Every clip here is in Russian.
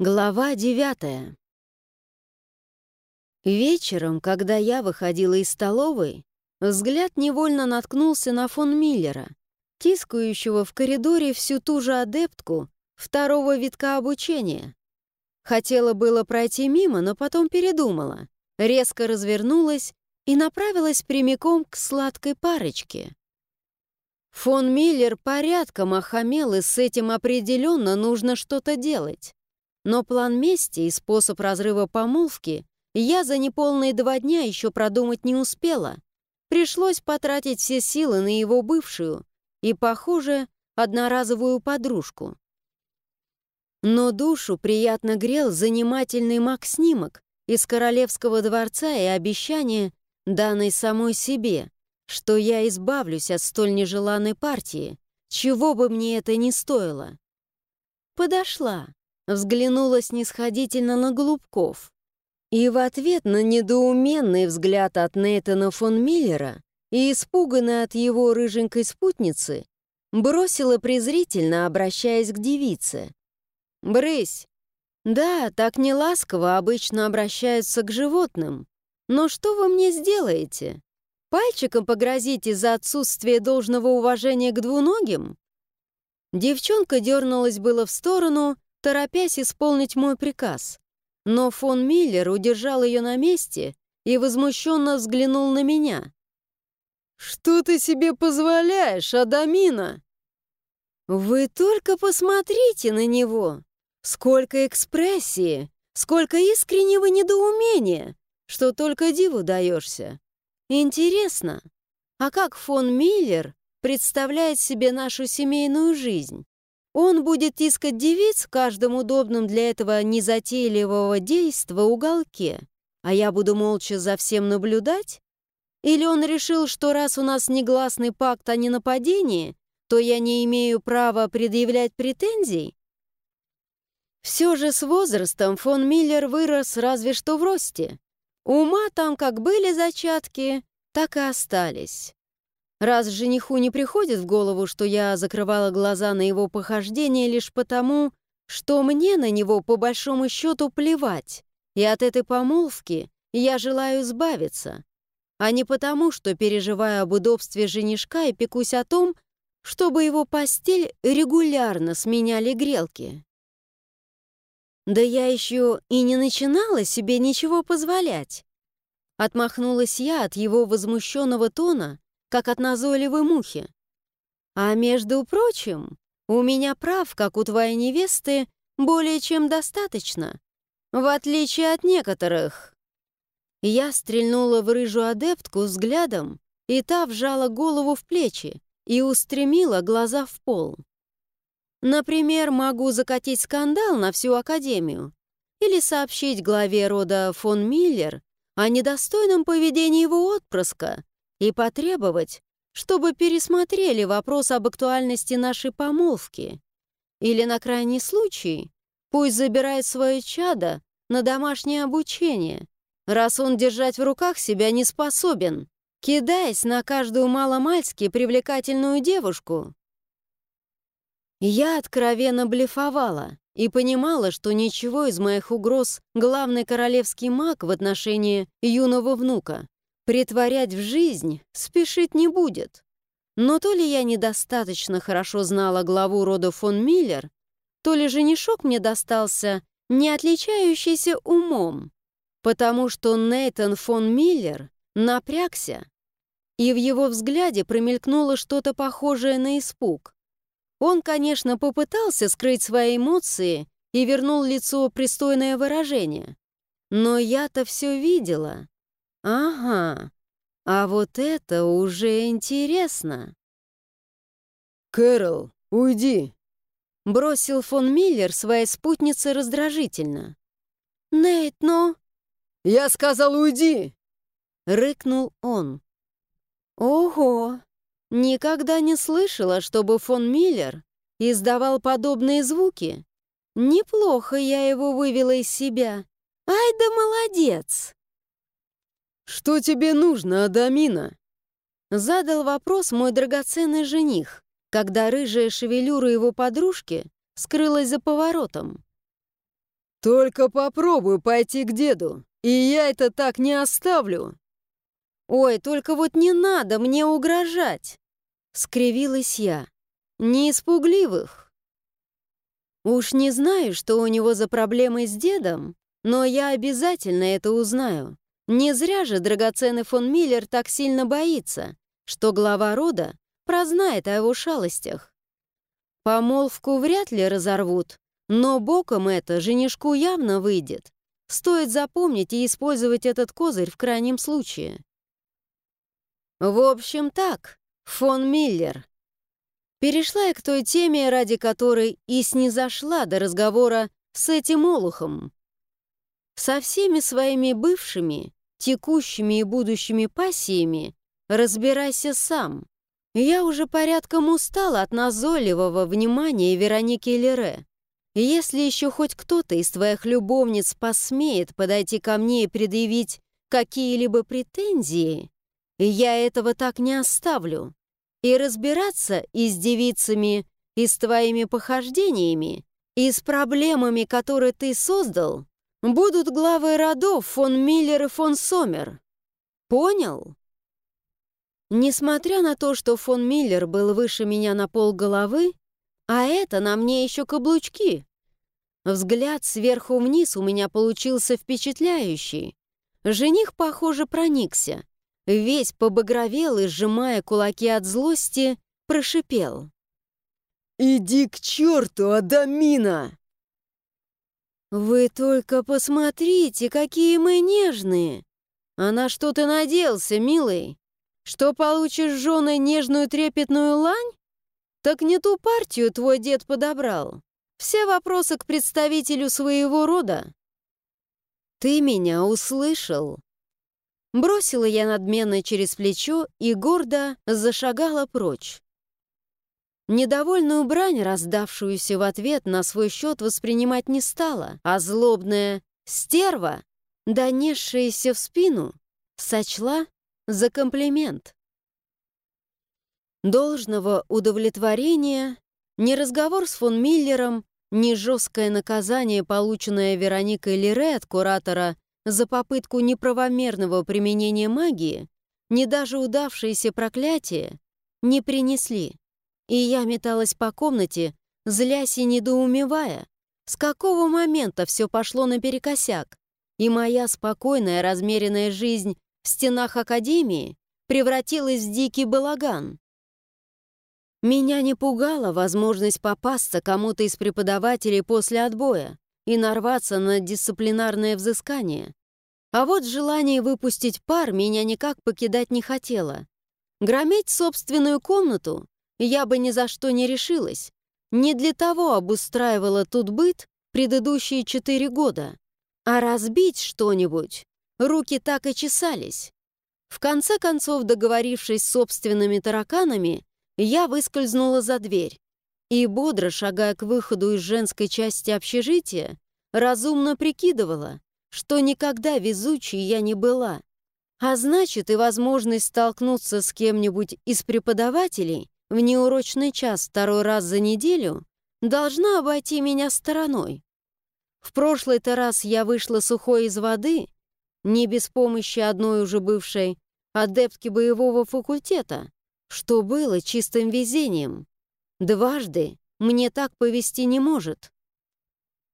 Глава девятая. Вечером, когда я выходила из столовой, взгляд невольно наткнулся на фон Миллера, тискающего в коридоре всю ту же адептку второго витка обучения. Хотела было пройти мимо, но потом передумала, резко развернулась и направилась прямиком к сладкой парочке. Фон Миллер порядком охамел, и с этим определенно нужно что-то делать. Но план мести и способ разрыва помолвки я за неполные два дня еще продумать не успела. Пришлось потратить все силы на его бывшую и, похоже, одноразовую подружку. Но душу приятно грел занимательный маг-снимок из королевского дворца и обещание, данной самой себе, что я избавлюсь от столь нежеланной партии, чего бы мне это ни стоило. Подошла, взглянула снисходительно на Голубков. И в ответ на недоуменный взгляд от Нейтана фон Миллера и испуганная от его рыженькой спутницы, бросила презрительно, обращаясь к девице. «Брысь! Да, так неласково обычно обращаются к животным. Но что вы мне сделаете? Пальчиком погрозите за отсутствие должного уважения к двуногим?» Девчонка дернулась было в сторону, торопясь исполнить мой приказ. Но фон Миллер удержал ее на месте и возмущенно взглянул на меня. «Что ты себе позволяешь, Адамина?» «Вы только посмотрите на него! Сколько экспрессии, сколько искреннего недоумения, что только диву даешься! Интересно, а как фон Миллер представляет себе нашу семейную жизнь? Он будет искать девиц в каждом удобном для этого незатейливого действа уголке, а я буду молча за всем наблюдать? Или он решил, что раз у нас негласный пакт о ненападении, то я не имею права предъявлять претензий? Все же с возрастом фон Миллер вырос разве что в росте. Ума там как были зачатки, так и остались. Раз жениху не приходит в голову, что я закрывала глаза на его похождение лишь потому, что мне на него по большому счету плевать, и от этой помолвки я желаю избавиться, а не потому, что переживаю об удобстве женишка и пекусь о том, чтобы его постель регулярно сменяли грелки. Да я еще и не начинала себе ничего позволять. Отмахнулась я от его возмущенного тона, как от назойливой мухи. А между прочим, у меня прав, как у твоей невесты, более чем достаточно, в отличие от некоторых. Я стрельнула в рыжую адептку взглядом, и та вжала голову в плечи и устремила глаза в пол. Например, могу закатить скандал на всю Академию или сообщить главе рода фон Миллер о недостойном поведении его отпрыска и потребовать, чтобы пересмотрели вопрос об актуальности нашей помолвки. Или, на крайний случай, пусть забирает свое чадо на домашнее обучение, раз он держать в руках себя не способен, кидаясь на каждую маломальски привлекательную девушку. Я откровенно блефовала и понимала, что ничего из моих угроз главный королевский маг в отношении юного внука Притворять в жизнь спешить не будет. Но то ли я недостаточно хорошо знала главу рода фон Миллер, то ли женишок мне достался, не отличающийся умом, потому что Нейтан фон Миллер напрягся, и в его взгляде промелькнуло что-то похожее на испуг. Он, конечно, попытался скрыть свои эмоции и вернул лицу пристойное выражение. Но я-то все видела. Ага, а вот это уже интересно. «Кэрол, уйди!» Бросил фон Миллер своей спутнице раздражительно. «Нейт, но...» «Я сказал, уйди!» Рыкнул он. «Ого! Никогда не слышала, чтобы фон Миллер издавал подобные звуки. Неплохо я его вывела из себя. Ай да молодец!» «Что тебе нужно, Адамина?» Задал вопрос мой драгоценный жених, когда рыжая шевелюра его подружки скрылась за поворотом. Только попробуй пойти к деду, и я это так не оставлю. «Ой, только вот не надо мне угрожать!» — скривилась я. «Не испугливых!» Уж не знаю, что у него за проблемы с дедом, но я обязательно это узнаю. Не зря же драгоценный фон Миллер так сильно боится, что глава рода прознает о его шалостях. Помолвку вряд ли разорвут, но боком это женишку явно выйдет. Стоит запомнить и использовать этот козырь в крайнем случае. В общем так, фон Миллер. Перешла я к той теме, ради которой и снизошла до разговора с этим олухом. Со всеми своими бывшими, текущими и будущими пассиями разбирайся сам. Я уже порядком устала от назойливого внимания Вероники Лере. Если еще хоть кто-то из твоих любовниц посмеет подойти ко мне и предъявить какие-либо претензии, я этого так не оставлю. И разбираться и с девицами, и с твоими похождениями, и с проблемами, которые ты создал, будут главы родов фон Миллер и фон Сомер. Понял? Несмотря на то, что фон Миллер был выше меня на пол головы, а это на мне еще каблучки. Взгляд сверху вниз у меня получился впечатляющий. Жених, похоже, проникся. Весь побагровел и, сжимая кулаки от злости, прошипел. «Иди к черту, Адамина!» «Вы только посмотрите, какие мы нежные! А на что ты наделся, милый? Что получишь женой нежную трепетную лань? Так не ту партию твой дед подобрал. Все вопросы к представителю своего рода. Ты меня услышал?» Бросила я надменно через плечо и гордо зашагала прочь. Недовольную брань, раздавшуюся в ответ, на свой счет воспринимать не стала, а злобная стерва, донесшаяся в спину, сочла за комплимент. Должного удовлетворения ни разговор с фон Миллером, ни жесткое наказание, полученное Вероникой Лире от куратора за попытку неправомерного применения магии, ни даже удавшиеся проклятия не принесли. И я металась по комнате, злясь и недоумевая, с какого момента все пошло наперекосяк, и моя спокойная размеренная жизнь в стенах Академии превратилась в дикий балаган. Меня не пугала возможность попасться кому-то из преподавателей после отбоя и нарваться на дисциплинарное взыскание. А вот желание выпустить пар меня никак покидать не хотело. Громить собственную комнату я бы ни за что не решилась. Не для того обустраивала тут быт предыдущие четыре года. А разбить что-нибудь руки так и чесались. В конце концов, договорившись с собственными тараканами, я выскользнула за дверь и, бодро шагая к выходу из женской части общежития, разумно прикидывала, что никогда везучей я не была. А значит, и возможность столкнуться с кем-нибудь из преподавателей в неурочный час второй раз за неделю должна обойти меня стороной. В прошлый-то раз я вышла сухой из воды, не без помощи одной уже бывшей адептки боевого факультета, что было чистым везением. Дважды мне так повести не может.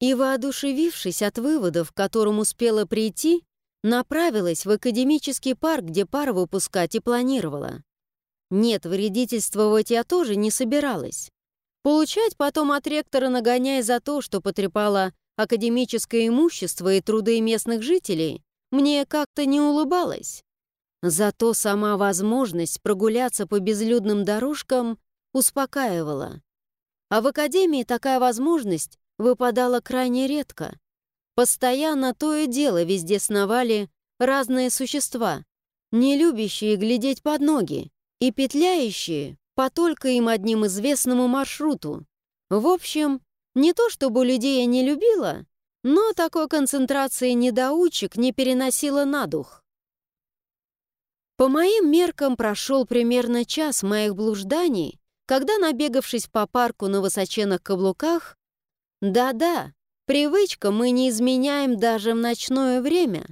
И, воодушевившись от выводов, к которым успела прийти, направилась в академический парк, где пар выпускать и планировала. Нет, вредительствовать я тоже не собиралась. Получать потом от ректора нагоняя за то, что потрепала академическое имущество и труды местных жителей, мне как-то не улыбалось. Зато сама возможность прогуляться по безлюдным дорожкам успокаивала. А в академии такая возможность выпадало крайне редко. Постоянно то и дело везде сновали разные существа, не любящие глядеть под ноги и петляющие по только им одним известному маршруту. В общем, не то чтобы людей я не любила, но такой концентрации недоучек не переносила на дух. По моим меркам прошел примерно час моих блужданий, когда, набегавшись по парку на высоченных каблуках, да-да, Привычка мы не изменяем даже в ночное время.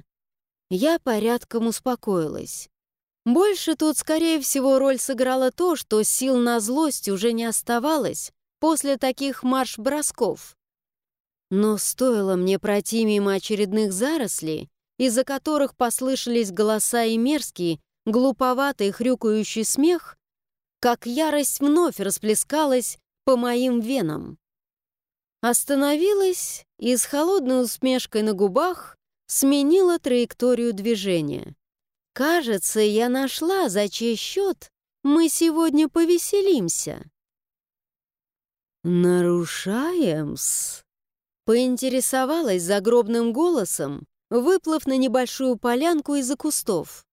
Я порядком успокоилась. Больше тут, скорее всего, роль сыграла то, что сил на злость уже не оставалось после таких марш-бросков. Но стоило мне пройти мимо очередных зарослей, из-за которых послышались голоса и мерзкий, глуповатый хрюкающий смех, как ярость вновь расплескалась по моим венам. Остановилась и с холодной усмешкой на губах сменила траекторию движения. Кажется, я нашла, за чей счет мы сегодня повеселимся. «Нарушаем-с», — поинтересовалась загробным голосом, выплыв на небольшую полянку из-за кустов.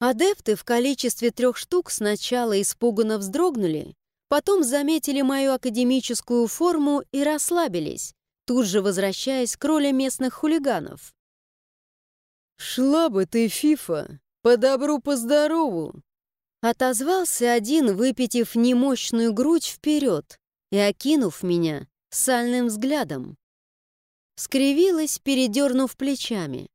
Адепты в количестве трех штук сначала испуганно вздрогнули, потом заметили мою академическую форму и расслабились, тут же возвращаясь к роли местных хулиганов. «Шла бы ты, Фифа, по добру, по здорову!» Отозвался один, выпитив немощную грудь вперед и окинув меня сальным взглядом. Скривилась, передернув плечами.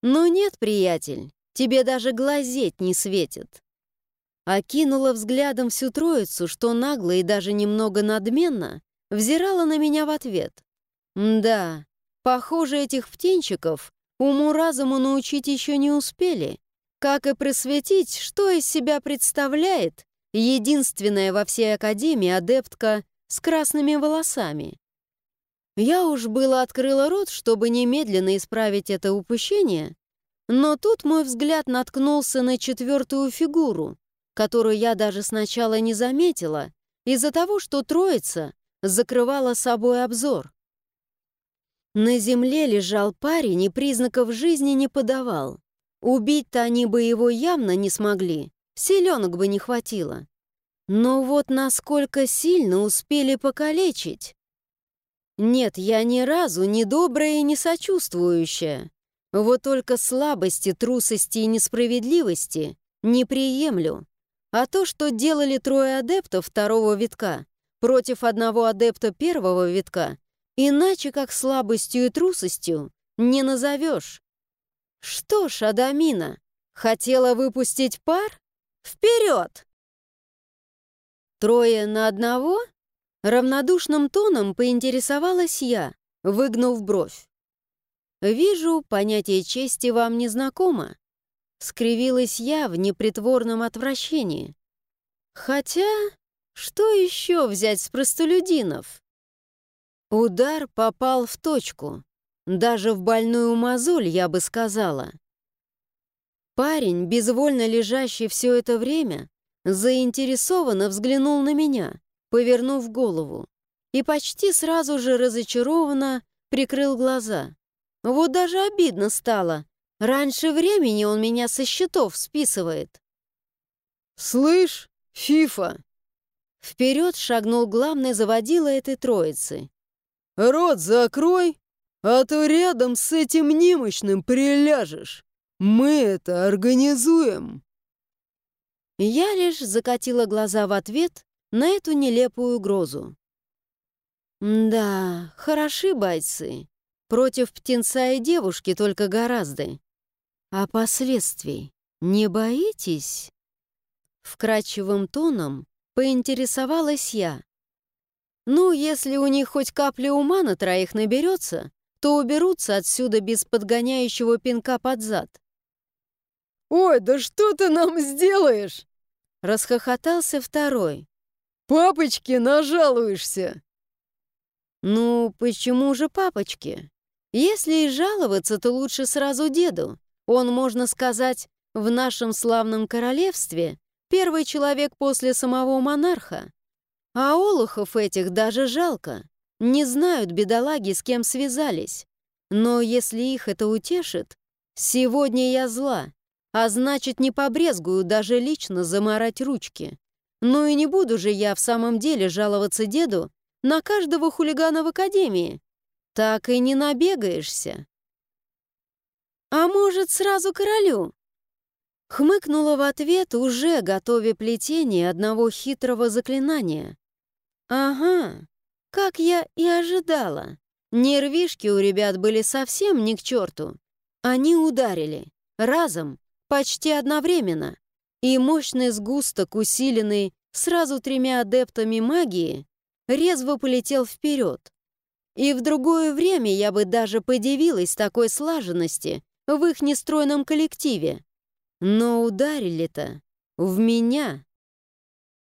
«Ну нет, приятель, тебе даже глазеть не светит». Окинула взглядом всю троицу, что нагло и даже немного надменно взирала на меня в ответ. «Да, похоже, этих птенчиков уму-разуму научить еще не успели, как и просветить, что из себя представляет единственная во всей Академии адептка с красными волосами. Я уж было открыла рот, чтобы немедленно исправить это упущение, но тут мой взгляд наткнулся на четвертую фигуру, которую я даже сначала не заметила, из-за того, что троица закрывала собой обзор. На земле лежал парень и признаков жизни не подавал. Убить-то они бы его явно не смогли, селенок бы не хватило. Но вот насколько сильно успели покалечить. Нет, я ни разу не добрая и не сочувствующая. Вот только слабости, трусости и несправедливости не приемлю. А то, что делали трое адептов второго витка против одного адепта первого витка, иначе как слабостью и трусостью не назовешь. Что ж, Адамина, хотела выпустить пар? Вперед! Трое на одного? Равнодушным тоном поинтересовалась я, выгнув бровь. «Вижу, понятие чести вам не знакомо. Скривилась я в непритворном отвращении. Хотя, что еще взять с простолюдинов? Удар попал в точку. Даже в больную мозоль, я бы сказала. Парень, безвольно лежащий все это время, заинтересованно взглянул на меня, повернув голову, и почти сразу же разочарованно прикрыл глаза. Вот даже обидно стало, Раньше времени он меня со счетов списывает. «Слышь, Фифа!» Вперед шагнул главный заводила этой троицы. «Рот закрой, а то рядом с этим немощным приляжешь. Мы это организуем!» Я лишь закатила глаза в ответ на эту нелепую угрозу. «Да, хороши бойцы. Против птенца и девушки только гораздо. «А последствий не боитесь?» Вкрадчивым тоном поинтересовалась я. «Ну, если у них хоть капля ума на троих наберется, то уберутся отсюда без подгоняющего пинка под зад». «Ой, да что ты нам сделаешь?» Расхохотался второй. «Папочке нажалуешься!» «Ну, почему же папочке? Если и жаловаться, то лучше сразу деду. Он, можно сказать, в нашем славном королевстве первый человек после самого монарха. А олухов этих даже жалко. Не знают бедолаги, с кем связались. Но если их это утешит, сегодня я зла, а значит, не побрезгую даже лично заморать ручки. Ну и не буду же я в самом деле жаловаться деду на каждого хулигана в академии. Так и не набегаешься. «А может, сразу королю?» Хмыкнула в ответ, уже готовя плетение одного хитрого заклинания. «Ага, как я и ожидала. Нервишки у ребят были совсем не к черту. Они ударили. Разом, почти одновременно. И мощный сгусток, усиленный сразу тремя адептами магии, резво полетел вперед. И в другое время я бы даже подивилась такой слаженности в их нестройном коллективе. Но ударили-то в меня.